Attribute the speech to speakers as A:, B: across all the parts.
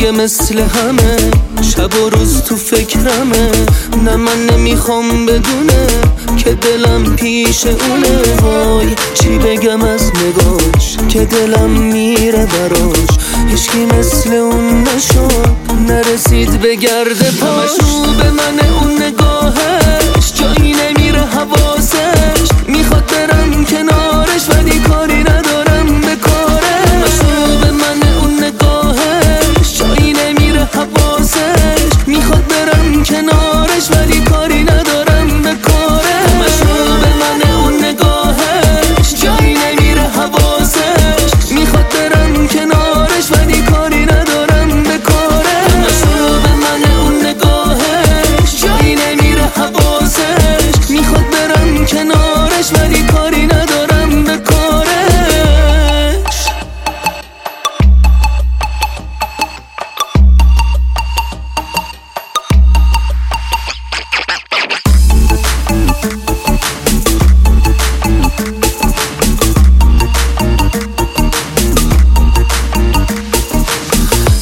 A: میگه مثل همه شب و روز تو فکرمه. نه من نمی‌خوام بدونه که دلم پیش اونه. وای چی بگم از نگاش که دلم میره براش. هیچکی مثل اون نشد نرسید به گرد پاش. به من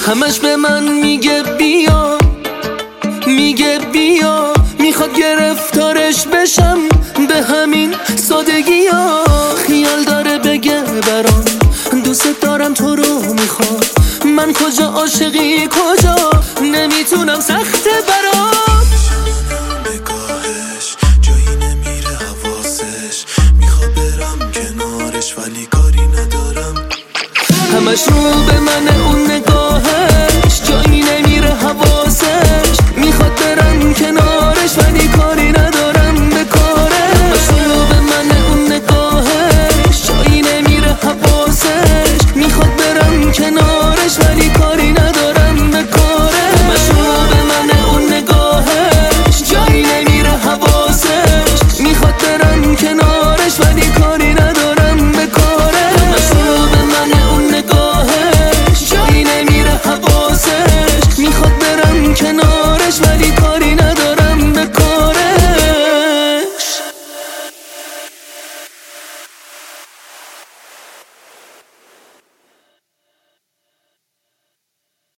A: همش به من میگه بیا میگه بیا می‌خواد گرفتارش بشم به همین سادگی ها خیال داره بگه برام دوست دارم تو رو می‌خوام. من کجا عاشقی کجا؟ نمی‌تونم سخته برام.
B: نگاهش جایی نمیره حواسش. میخوا برم کنارش ولی کاری ندارم.
A: همش رو